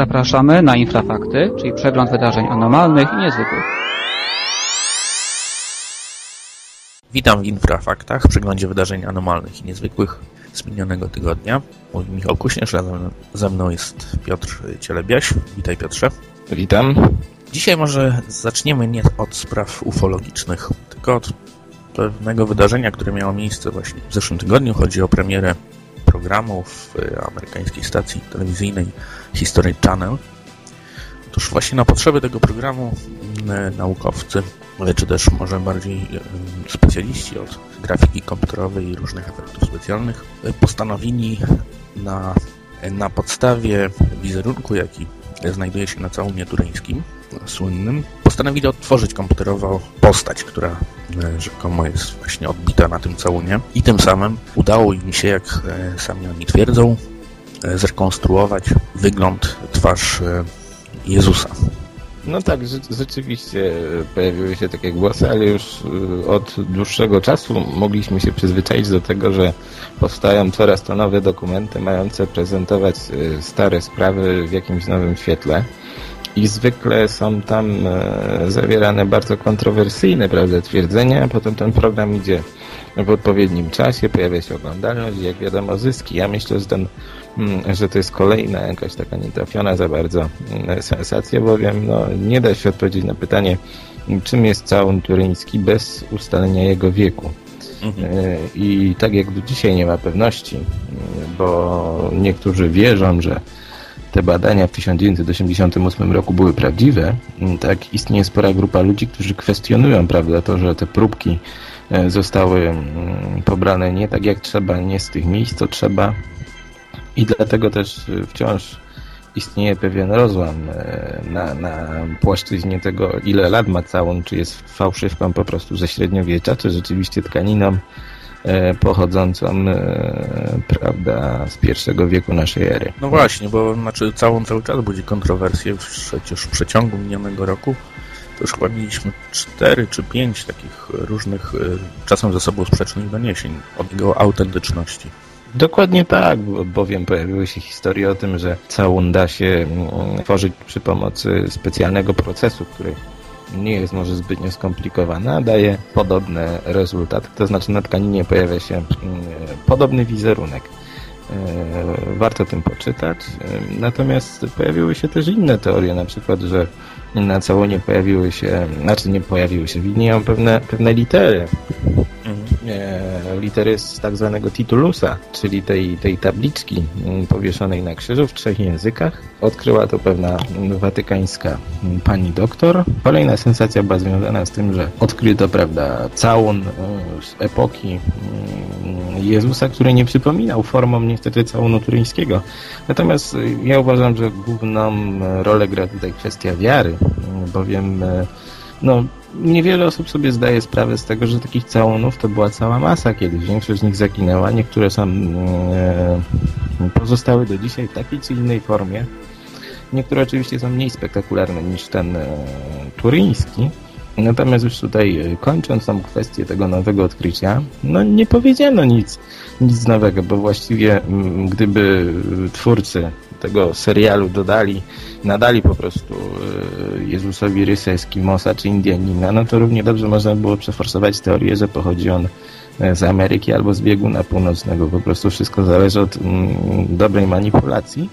Zapraszamy na Infrafakty, czyli przegląd wydarzeń anormalnych i niezwykłych. Witam w Infrafaktach, przeglądzie wydarzeń anormalnych i niezwykłych z minionego tygodnia. Mówi Michał Kuśnierz, a ze mną jest Piotr Cielebiaś. Witaj Piotrze. Witam. Dzisiaj może zaczniemy nie od spraw ufologicznych, tylko od pewnego wydarzenia, które miało miejsce właśnie w zeszłym tygodniu. Chodzi o premierę programu w amerykańskiej stacji telewizyjnej History Channel. Otóż właśnie na potrzeby tego programu mm, naukowcy, czy też może bardziej specjaliści od grafiki komputerowej i różnych efektów specjalnych postanowili na, na podstawie wizerunku, jaki znajduje się na całunie turyńskim, słynnym, postanowili odtworzyć komputerowo postać, która e, rzekomo jest właśnie odbita na tym całunie i tym samym udało im się, jak e, sami oni twierdzą, e, zrekonstruować wygląd, twarz Jezusa. No tak, rzeczywiście pojawiły się takie głosy, ale już od dłuższego czasu mogliśmy się przyzwyczaić do tego, że powstają coraz to nowe dokumenty mające prezentować stare sprawy w jakimś nowym świetle i zwykle są tam zawierane bardzo kontrowersyjne prawda, twierdzenia, potem ten program idzie w odpowiednim czasie, pojawia się oglądalność i jak wiadomo zyski. Ja myślę, że, ten, mm, że to jest kolejna jakaś taka nietrafiona za bardzo mm, sensacja, bowiem no, nie da się odpowiedzieć na pytanie, czym jest całun turyński bez ustalenia jego wieku. Mhm. E, I tak jak do dzisiaj nie ma pewności, mm, bo niektórzy wierzą, że te badania w 1988 roku były prawdziwe, tak istnieje spora grupa ludzi, którzy kwestionują prawda, to, że te próbki E, zostały mm, pobrane nie tak jak trzeba, nie z tych miejsc, co trzeba. I dlatego też e, wciąż istnieje pewien rozłam e, na, na płaszczyźnie tego, ile lat ma całą, czy jest fałszywką po prostu ze średniowiecza, czy rzeczywiście tkaniną pochodzącą prawda, z pierwszego wieku naszej ery. No właśnie, bo znaczy całą cały czas budzi kontrowersję przecież w przeciągu minionego roku to już chyba mieliśmy cztery czy pięć takich różnych, e, czasem ze sobą sprzecznych doniesień od jego autentyczności. Dokładnie tak, bowiem pojawiły się historie o tym, że całun da się mm, tworzyć przy pomocy specjalnego procesu, który nie jest może zbytnio skomplikowany, a daje podobny rezultat. To znaczy na tkaninie pojawia się mm, podobny wizerunek. E, warto tym poczytać. E, natomiast pojawiły się też inne teorie, na przykład, że na całonie pojawiły się, znaczy nie pojawiły się, widnieją pewne, pewne litery. E, litery z tak zwanego titulusa, czyli tej, tej tabliczki mm, powieszonej na krzyżu w trzech językach. Odkryła to pewna watykańska pani doktor. Kolejna sensacja była związana z tym, że odkryto, prawda, całun z epoki mm, Jezusa, który nie przypominał formą niestety całunu turyńskiego. Natomiast ja uważam, że główną rolę gra tutaj kwestia wiary, bowiem e, no, niewiele osób sobie zdaje sprawę z tego, że takich całunów to była cała masa kiedyś. Większość z nich zaginęła, niektóre są e, pozostały do dzisiaj w takiej czy innej formie. Niektóre oczywiście są mniej spektakularne niż ten e, turyński. Natomiast już tutaj e, kończąc tą kwestię tego nowego odkrycia, no nie powiedziano nic, nic nowego, bo właściwie m, gdyby twórcy tego serialu dodali, nadali po prostu e, Jezusowi rysę Eskimosa czy Indianina, no to równie dobrze można było przeforsować teorię, że pochodzi on e, z Ameryki albo z bieguna północnego. Po prostu wszystko zależy od mm, dobrej manipulacji,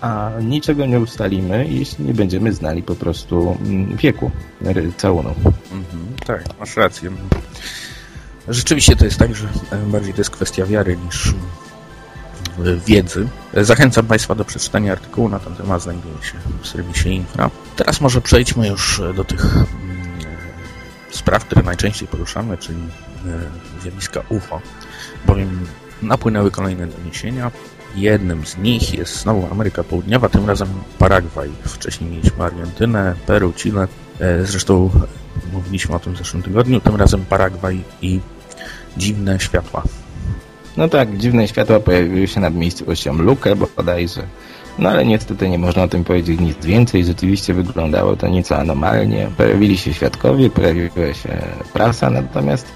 a niczego nie ustalimy, jeśli nie będziemy znali po prostu mm, wieku całunu. Mhm, tak, masz rację. Rzeczywiście to jest tak, że bardziej to jest kwestia wiary niż wiedzy. Zachęcam Państwa do przeczytania artykułu na ten temat, znajduje się w serwisie Infra. Teraz może przejdźmy już do tych mm, spraw, które najczęściej poruszamy, czyli e, zjawiska UFO, bowiem napłynęły kolejne doniesienia. Jednym z nich jest znowu Ameryka Południowa, tym razem Paragwaj. Wcześniej mieliśmy Argentynę, Peru, Chile. E, zresztą mówiliśmy o tym w zeszłym tygodniu. Tym razem Paragwaj i dziwne światła. No tak, dziwne światła pojawiły się nad miejscowością Lukę bodajże. No ale niestety nie można o tym powiedzieć nic więcej. Rzeczywiście wyglądało to nieco anomalnie. Pojawili się świadkowie, pojawiła się prasa, natomiast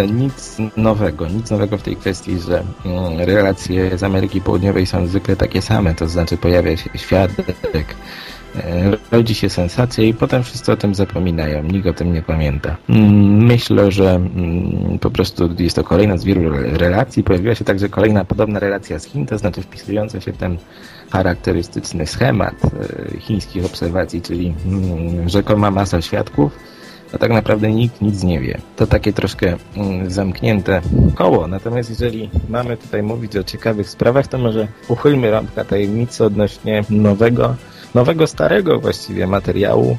nic nowego, nic nowego w tej kwestii, że mm, relacje z Ameryki Południowej są zwykle takie same, to znaczy pojawia się świadek, e, rodzi się sensacja i potem wszyscy o tym zapominają, nikt o tym nie pamięta. Mm, myślę, że mm, po prostu jest to kolejna z wielu relacji. Pojawiła się także kolejna podobna relacja z Chin, to znaczy wpisująca się w ten charakterystyczny schemat e, chińskich obserwacji, czyli rzekoma masa świadków, a tak naprawdę nikt nic nie wie. To takie troszkę mm, zamknięte koło. Natomiast jeżeli mamy tutaj mówić o ciekawych sprawach, to może uchylmy rąbka tajemnicy odnośnie nowego, nowego, starego właściwie materiału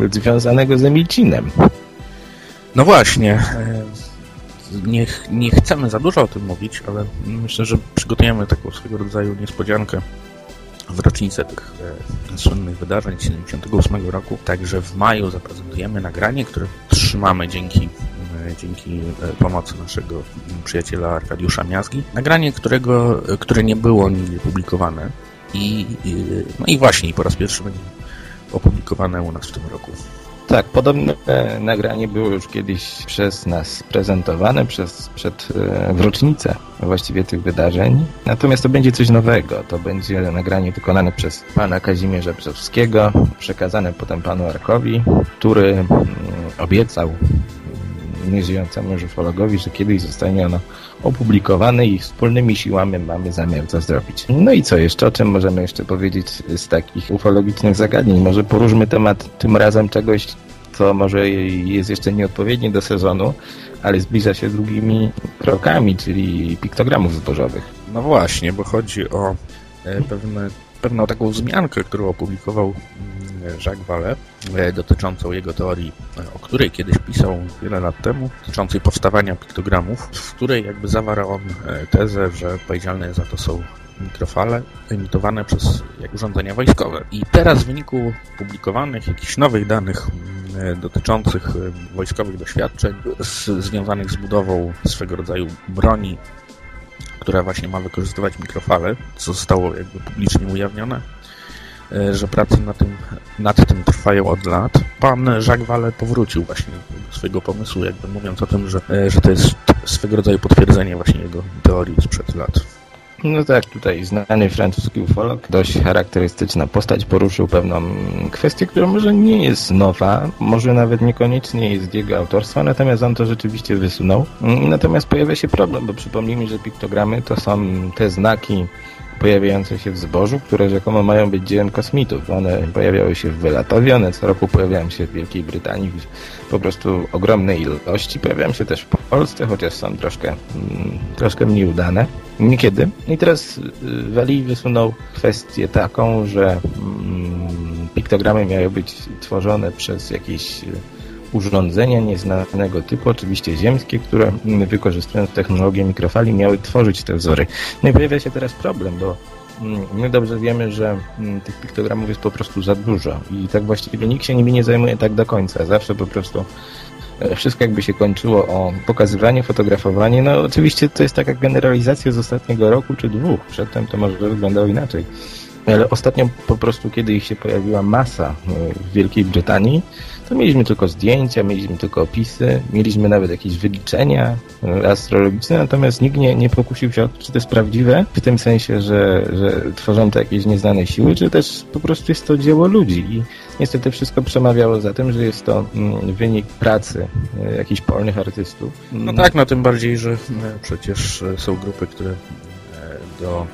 yy, związanego z Emilcinem. No właśnie. E, nie, nie chcemy za dużo o tym mówić, ale myślę, że przygotujemy taką swego rodzaju niespodziankę w rocznicę tych e, słynnych wydarzeń 78 roku. Także w maju zaprezentujemy nagranie, które trzymamy dzięki, e, dzięki e, pomocy naszego przyjaciela Arkadiusza Miazgi. Nagranie, którego, które nie było nigdy publikowane. I, no i właśnie po raz pierwszy będzie opublikowane u nas w tym roku. Tak, podobne nagranie było już kiedyś przez nas prezentowane przez, przed, e, w rocznicę właściwie tych wydarzeń. Natomiast to będzie coś nowego. To będzie nagranie wykonane przez pana Kazimierza Brzowskiego, przekazane potem panu Arkowi, który mm, obiecał nieżyjącemu ufologowi, że kiedyś zostanie ono opublikowane i wspólnymi siłami mamy zamiar to zrobić. No i co jeszcze? O czym możemy jeszcze powiedzieć z takich ufologicznych zagadnień? Może poróżmy temat tym razem czegoś, co może jest jeszcze nieodpowiednie do sezonu, ale zbliża się drugimi krokami, czyli piktogramów zbożowych. No właśnie, bo chodzi o e, pewne, pewną taką wzmiankę, którą opublikował Jacques Vallée e, dotyczącą jego teorii, e, o której kiedyś pisał wiele lat temu, dotyczącej powstawania piktogramów, w której jakby zawarł on e, tezę, że odpowiedzialne za to są mikrofale emitowane przez urządzenia wojskowe. I teraz w wyniku publikowanych jakichś nowych danych dotyczących wojskowych doświadczeń z, związanych z budową swego rodzaju broni, która właśnie ma wykorzystywać mikrofale, co zostało jakby publicznie ujawnione, że prace nad tym, nad tym trwają od lat. Pan Jacques Vallée powrócił właśnie do swojego pomysłu, jakby mówiąc o tym, że, e, że to jest swego rodzaju potwierdzenie właśnie jego teorii sprzed lat. No tak, tutaj znany francuski ufolog, dość charakterystyczna postać, poruszył pewną kwestię, która może nie jest nowa, może nawet niekoniecznie jest jego autorstwa, natomiast on to rzeczywiście wysunął. Natomiast pojawia się problem, bo przypomnijmy, że piktogramy to są te znaki pojawiające się w zbożu, które rzekomo mają być dziełem kosmitów. One pojawiały się w Wylatowie, one co roku pojawiają się w Wielkiej Brytanii w po prostu ogromnej ilości. Pojawiają się też w Polsce, chociaż są troszkę, mm, troszkę mniej udane. Niekiedy. I teraz y, Wali wysunął kwestię taką, że mm, piktogramy miały być tworzone przez jakieś urządzenia nieznanego typu, oczywiście ziemskie, które wykorzystując technologię mikrofali miały tworzyć te wzory. No i pojawia się teraz problem, bo mm, my dobrze wiemy, że mm, tych piktogramów jest po prostu za dużo i tak właściwie nikt się nimi nie zajmuje tak do końca. Zawsze po prostu e, wszystko jakby się kończyło o pokazywanie, fotografowanie. No oczywiście to jest taka generalizacja z ostatniego roku czy dwóch. Przedtem to może wyglądało inaczej. Ale ostatnio po prostu, kiedy ich się pojawiła masa e, w Wielkiej Brytanii, to mieliśmy tylko zdjęcia, mieliśmy tylko opisy, mieliśmy nawet jakieś wyliczenia e, astrologiczne, natomiast nikt nie, nie pokusił się o to, czy to jest prawdziwe, w tym sensie, że, że tworzą to jakieś nieznane siły, czy też po prostu jest to dzieło ludzi. I niestety wszystko przemawiało za tym, że jest to mm, wynik pracy e, jakichś polnych artystów. No tak, no tym bardziej, że przecież są grupy, które do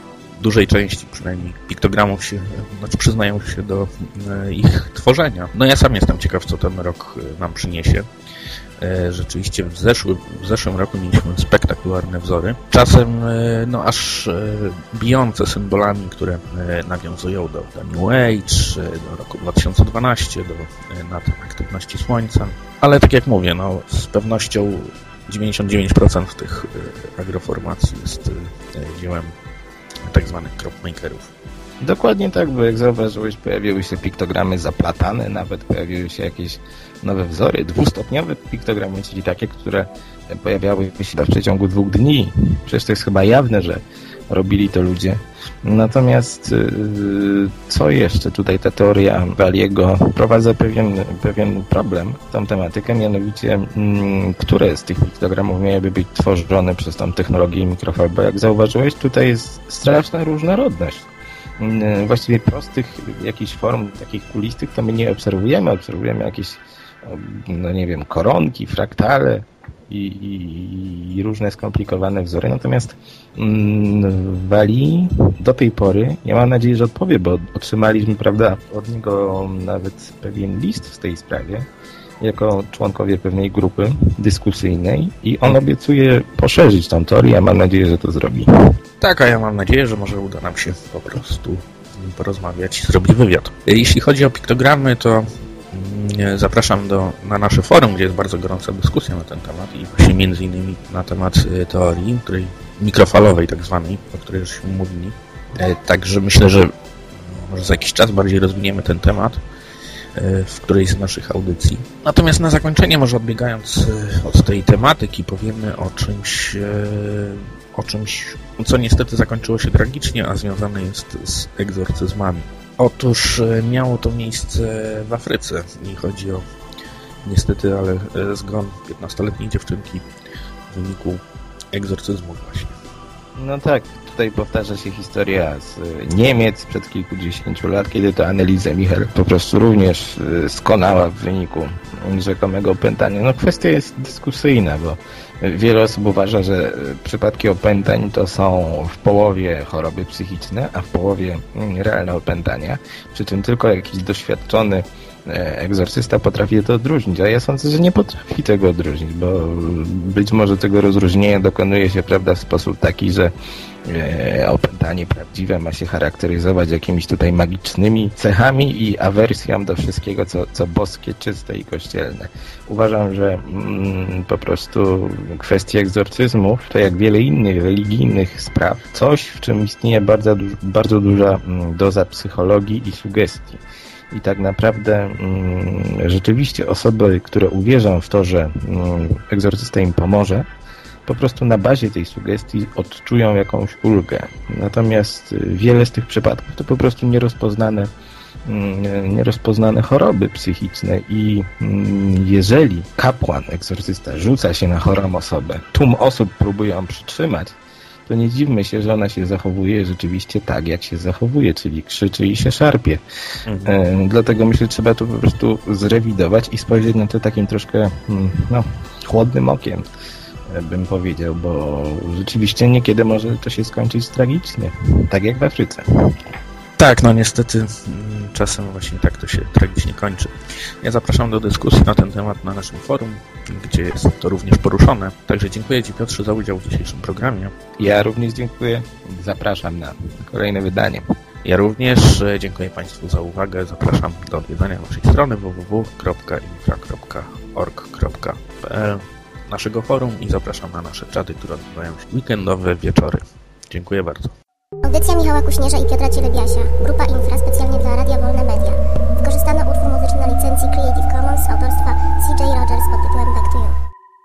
dużej części przynajmniej piktogramów się, znaczy przyznają się do e, ich tworzenia. No ja sam jestem ciekaw, co ten rok e, nam przyniesie. E, rzeczywiście w, zeszły, w zeszłym roku mieliśmy spektakularne wzory. Czasem no aż bijące symbolami, które nawiązują do, do New Age, do roku 2012, do aktywności Słońca. Ale tak jak mówię, no z pewnością 99% tych agroformacji jest dziełem tak zwanych cropmakerów. Dokładnie tak, bo jak zauważyłeś, pojawiły się piktogramy zaplatane, nawet pojawiły się jakieś nowe wzory, dwustopniowe piktogramy, czyli takie, które pojawiały się w przeciągu dwóch dni. Przecież to jest chyba jawne, że robili to ludzie Natomiast y, co jeszcze tutaj ta teoria Waliego wprowadza pewien, pewien problem tą tematykę, mianowicie mm, które z tych piktogramów miałyby być tworzone przez tą technologię mikrofal, bo jak zauważyłeś, tutaj jest straszna różnorodność. Mm, właściwie prostych jakichś form takich kulistych to my nie obserwujemy, obserwujemy jakieś no nie wiem, koronki, fraktale, i, i, i, różne skomplikowane wzory. Natomiast mm, Wali do tej pory, ja mam nadzieję, że odpowie, bo otrzymaliśmy, prawda, od niego nawet pewien list w tej sprawie, jako członkowie pewnej grupy dyskusyjnej i on obiecuje poszerzyć tą teorię. Ja mam nadzieję, że to zrobi. Tak, a ja mam nadzieję, że może uda nam się po prostu porozmawiać zrobić wywiad. Jeśli chodzi o piktogramy, to zapraszam do, na nasze forum, gdzie jest bardzo gorąca dyskusja na ten temat i właśnie między innymi na temat y, teorii, której mikrofalowej tak zwanej, o której już mówili. E, także myślę, że może za jakiś czas bardziej rozwiniemy ten temat. E, w którejś z naszych audycji. Natomiast na zakończenie, może odbiegając e, od tej tematyki, powiemy o czymś, e, o czymś, co niestety zakończyło się tragicznie, a związane jest z egzorcyzmami. Otóż miało to miejsce w Afryce i chodzi o niestety, ale zgon 15-letniej dziewczynki w wyniku egzorcyzmu właśnie. No tak, tutaj powtarza się historia z e, Niemiec przed kilkudziesięciu lat, kiedy to Anneliese Michel po prostu również e, skonała w wyniku rzekomego opętania. No kwestia jest dyskusyjna, bo wiele osób uważa, że przypadki opętań to są w połowie choroby psychiczne, a w połowie mm, realne opętania, przy czym tylko jakiś doświadczony e, egzorcysta potrafi to odróżnić, a ja sądzę, że nie potrafi tego odróżnić, bo być może tego rozróżnienia dokonuje się prawda, w sposób taki, że E, opętanie prawdziwe ma się charakteryzować jakimiś tutaj magicznymi cechami i awersją do wszystkiego, co, co boskie, czyste i kościelne. Uważam, że mm, po prostu kwestia egzorcyzmów to jak wiele innych religijnych spraw, coś, w czym istnieje bardzo, bardzo duża mm, doza psychologii i sugestii. I tak naprawdę mm, rzeczywiście osoby, które uwierzą w to, że mm, egzorcysta im pomoże, po prostu na bazie tej sugestii odczują jakąś ulgę. Natomiast y, wiele z tych przypadków to po prostu nierozpoznane, mm, nierozpoznane choroby psychiczne i mm, jeżeli kapłan, egzorcysta rzuca się na chorą osobę, tłum osób próbuje ją przytrzymać, to nie dziwmy się, że ona się zachowuje rzeczywiście tak, jak się zachowuje, czyli krzyczy i się szarpie. Mhm. E, dlatego myślę, że trzeba to po prostu zrewidować i spojrzeć na to takim troszkę mm, no, chłodnym okiem bym powiedział, bo rzeczywiście niekiedy może to się skończyć tragicznie, tak jak w Afryce. Tak, no niestety mm, czasem właśnie tak to się tragicznie kończy. Ja zapraszam do dyskusji na ten temat na naszym forum, gdzie jest to również poruszone. Także dziękuję Ci Piotrze za udział w dzisiejszym programie. Ja również dziękuję. Zapraszam na kolejne wydanie. Ja również e, dziękuję Państwu za uwagę. Zapraszam do odwiedzania naszej strony www.infra.org.pl naszego forum i zapraszam na nasze czaty, które odbywają się weekendowe wieczory. Dziękuję bardzo. Audycja Michała Kuśnierza i Piotra Cielebiasia. Grupa Infra specjalnie dla Radia Wolne Media. Wykorzystano utwór muzyczny na licencji Creative Commons autorstwa CJ Rogers pod tytułem Back to You.